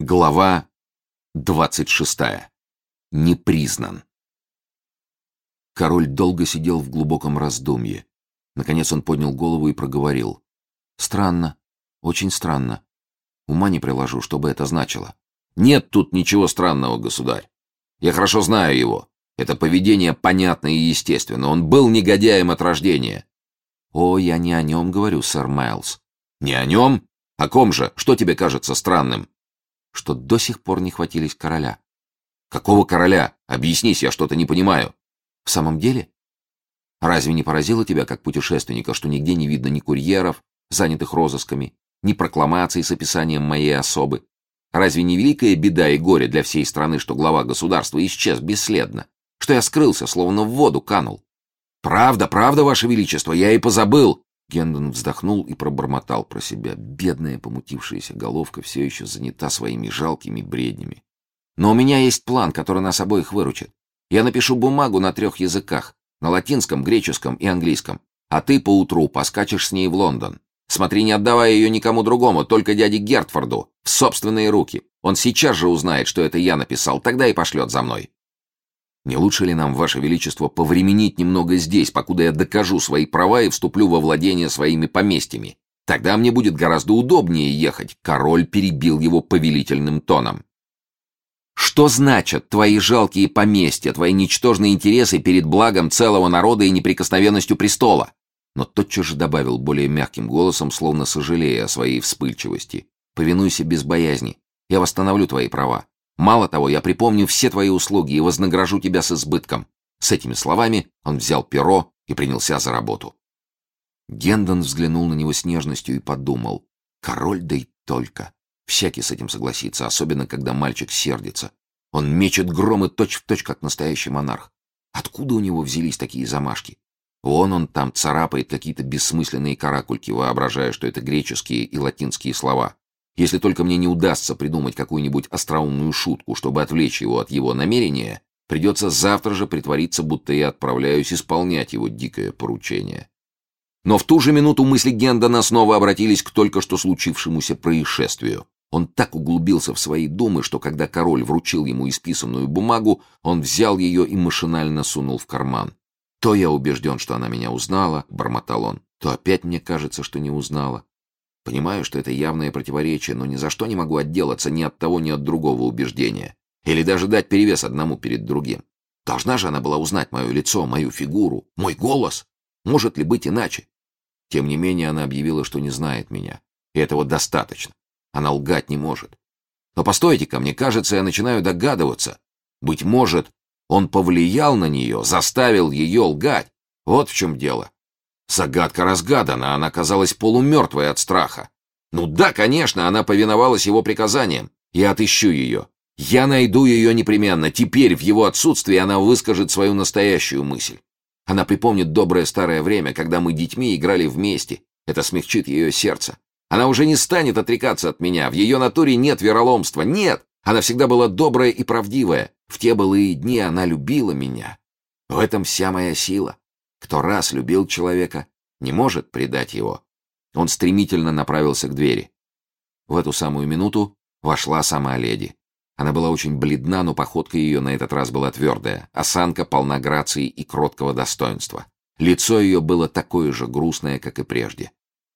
Глава 26. Не признан. Король долго сидел в глубоком раздумье. Наконец он поднял голову и проговорил. «Странно. Очень странно. Ума не приложу, что бы это значило». «Нет тут ничего странного, государь. Я хорошо знаю его. Это поведение понятно и естественно. Он был негодяем от рождения». «О, я не о нем говорю, сэр Майлз». «Не о нем? О ком же? Что тебе кажется странным?» Что до сих пор не хватились короля. Какого короля? Объяснись, я что-то не понимаю. В самом деле? Разве не поразило тебя, как путешественника, что нигде не видно ни курьеров, занятых розысками, ни прокламаций с описанием моей особы? Разве не великая беда и горе для всей страны, что глава государства исчез бесследно, что я скрылся, словно в воду канул? Правда, правда, ваше величество, я и позабыл. Гендон вздохнул и пробормотал про себя. Бедная помутившаяся головка все еще занята своими жалкими бреднями. Но у меня есть план, который нас обоих выручит. Я напишу бумагу на трех языках. На латинском, греческом и английском. А ты поутру поскачешь с ней в Лондон. Смотри, не отдавая ее никому другому, только дяде Гертфорду, в собственные руки. Он сейчас же узнает, что это я написал, тогда и пошлет за мной. Не лучше ли нам, Ваше Величество, повременить немного здесь, покуда я докажу свои права и вступлю во владение своими поместьями? Тогда мне будет гораздо удобнее ехать. Король перебил его повелительным тоном. Что значат твои жалкие поместья, твои ничтожные интересы перед благом целого народа и неприкосновенностью престола? Но тотчас же добавил более мягким голосом, словно сожалея о своей вспыльчивости. Повинуйся без боязни. Я восстановлю твои права. Мало того, я припомню все твои услуги и вознагражу тебя с избытком. С этими словами он взял перо и принялся за работу. Гендон взглянул на него с нежностью и подумал. Король, да и только. Всякий с этим согласится, особенно когда мальчик сердится. Он мечет громы точь-в-точь, как настоящий монарх. Откуда у него взялись такие замашки? Вон он там царапает какие-то бессмысленные каракульки, воображая, что это греческие и латинские слова. Если только мне не удастся придумать какую-нибудь остроумную шутку, чтобы отвлечь его от его намерения, придется завтра же притвориться, будто я отправляюсь исполнять его дикое поручение. Но в ту же минуту мысли Гендона снова обратились к только что случившемуся происшествию. Он так углубился в свои думы, что когда король вручил ему исписанную бумагу, он взял ее и машинально сунул в карман. «То я убежден, что она меня узнала», — бормотал он, — «то опять мне кажется, что не узнала. Понимаю, что это явное противоречие, но ни за что не могу отделаться ни от того, ни от другого убеждения. Или даже дать перевес одному перед другим. Должна же она была узнать мое лицо, мою фигуру, мой голос. Может ли быть иначе? Тем не менее, она объявила, что не знает меня. И этого достаточно. Она лгать не может. Но постойте-ка, мне кажется, я начинаю догадываться. Быть может, он повлиял на нее, заставил ее лгать. Вот в чем дело. Загадка разгадана, она казалась полумертвой от страха. Ну да, конечно, она повиновалась его приказаниям. Я отыщу ее. Я найду ее непременно. Теперь, в его отсутствии, она выскажет свою настоящую мысль. Она припомнит доброе старое время, когда мы детьми играли вместе. Это смягчит ее сердце. Она уже не станет отрекаться от меня. В ее натуре нет вероломства. Нет! Она всегда была добрая и правдивая. В те былые дни она любила меня. В этом вся моя сила. Кто раз любил человека, не может предать его. Он стремительно направился к двери. В эту самую минуту вошла сама леди. Она была очень бледна, но походка ее на этот раз была твердая, осанка полна грации и кроткого достоинства. Лицо ее было такое же грустное, как и прежде.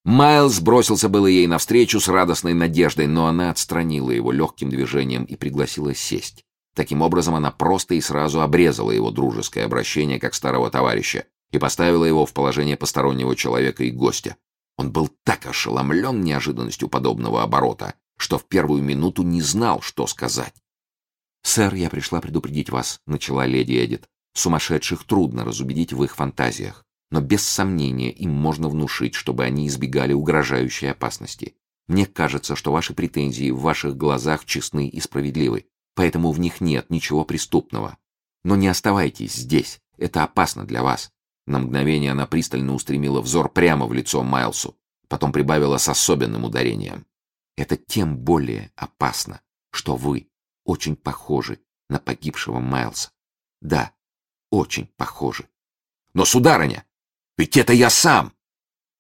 Майлз бросился было ей навстречу с радостной надеждой, но она отстранила его легким движением и пригласила сесть. Таким образом, она просто и сразу обрезала его дружеское обращение как старого товарища, и поставила его в положение постороннего человека и гостя. Он был так ошеломлен неожиданностью подобного оборота, что в первую минуту не знал, что сказать. «Сэр, я пришла предупредить вас», — начала леди Эдит. «Сумасшедших трудно разубедить в их фантазиях, но без сомнения им можно внушить, чтобы они избегали угрожающей опасности. Мне кажется, что ваши претензии в ваших глазах честны и справедливы, поэтому в них нет ничего преступного. Но не оставайтесь здесь, это опасно для вас. На мгновение она пристально устремила взор прямо в лицо Майлсу, потом прибавила с особенным ударением. «Это тем более опасно, что вы очень похожи на погибшего Майлса. Да, очень похожи. Но, сударыня, ведь это я сам!»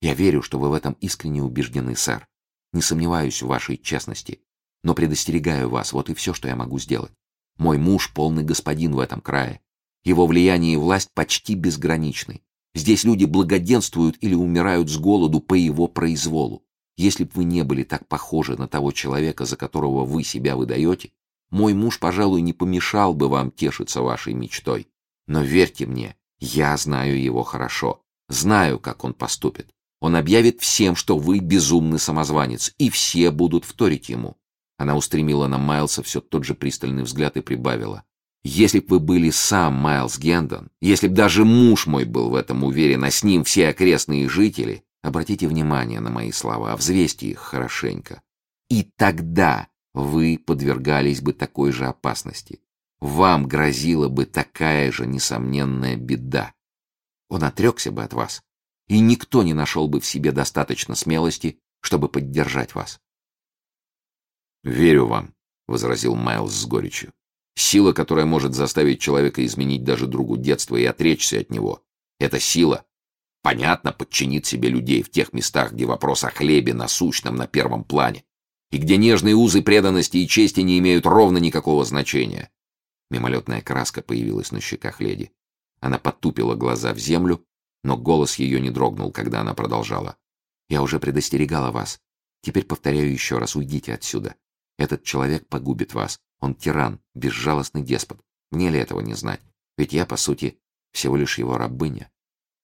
«Я верю, что вы в этом искренне убеждены, сэр. Не сомневаюсь в вашей честности. Но предостерегаю вас, вот и все, что я могу сделать. Мой муж полный господин в этом крае. Его влияние и власть почти безграничны. Здесь люди благоденствуют или умирают с голоду по его произволу. Если б вы не были так похожи на того человека, за которого вы себя выдаете, мой муж, пожалуй, не помешал бы вам тешиться вашей мечтой. Но верьте мне, я знаю его хорошо, знаю, как он поступит. Он объявит всем, что вы безумный самозванец, и все будут вторить ему. Она устремила на Майлса все тот же пристальный взгляд и прибавила. Если б вы были сам Майлз Гендон, если б даже муж мой был в этом уверен, а с ним все окрестные жители, обратите внимание на мои слова, взвесьте их хорошенько. И тогда вы подвергались бы такой же опасности. Вам грозила бы такая же несомненная беда. Он отрекся бы от вас, и никто не нашел бы в себе достаточно смелости, чтобы поддержать вас. «Верю вам», — возразил Майлз с горечью. «Сила, которая может заставить человека изменить даже другу детства и отречься от него. Эта сила, понятно, подчинит себе людей в тех местах, где вопрос о хлебе насущном на первом плане, и где нежные узы преданности и чести не имеют ровно никакого значения». Мимолетная краска появилась на щеках леди. Она потупила глаза в землю, но голос ее не дрогнул, когда она продолжала. «Я уже предостерегала вас. Теперь повторяю еще раз, уйдите отсюда. Этот человек погубит вас. Он тиран, безжалостный деспот. Мне ли этого не знать? Ведь я, по сути, всего лишь его рабыня.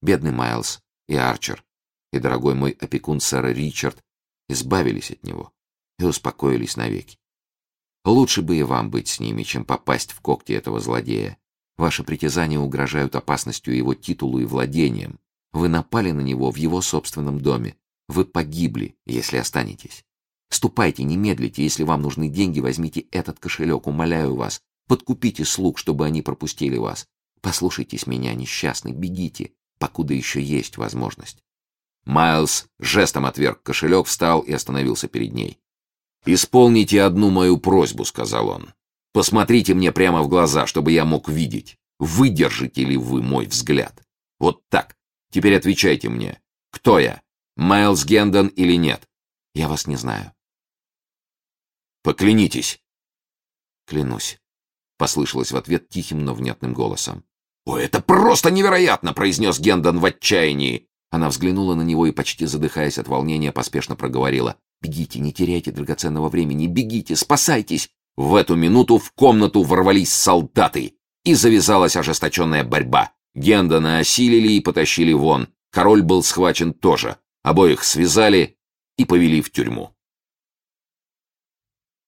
Бедный Майлз и Арчер, и дорогой мой опекун сэр Ричард избавились от него и успокоились навеки. Лучше бы и вам быть с ними, чем попасть в когти этого злодея. Ваши притязания угрожают опасностью его титулу и владением. Вы напали на него в его собственном доме. Вы погибли, если останетесь. Ступайте, не медлите, если вам нужны деньги, возьмите этот кошелек, умоляю вас. Подкупите слуг, чтобы они пропустили вас. Послушайтесь меня, несчастный, бегите, покуда еще есть возможность. Майлз жестом отверг кошелек, встал и остановился перед ней. «Исполните одну мою просьбу», — сказал он. «Посмотрите мне прямо в глаза, чтобы я мог видеть, выдержите ли вы мой взгляд. Вот так. Теперь отвечайте мне. Кто я? Майлз Гендон или нет?» «Я вас не знаю». Поклянитесь. Клянусь, послышалось в ответ тихим, но внятным голосом. О, это просто невероятно, произнес Гендон в отчаянии. Она взглянула на него и почти задыхаясь от волнения, поспешно проговорила: "Бегите, не теряйте драгоценного времени, бегите, спасайтесь!" В эту минуту в комнату ворвались солдаты, и завязалась ожесточенная борьба. Гендона осилили и потащили вон. Король был схвачен тоже. Обоих связали и повели в тюрьму.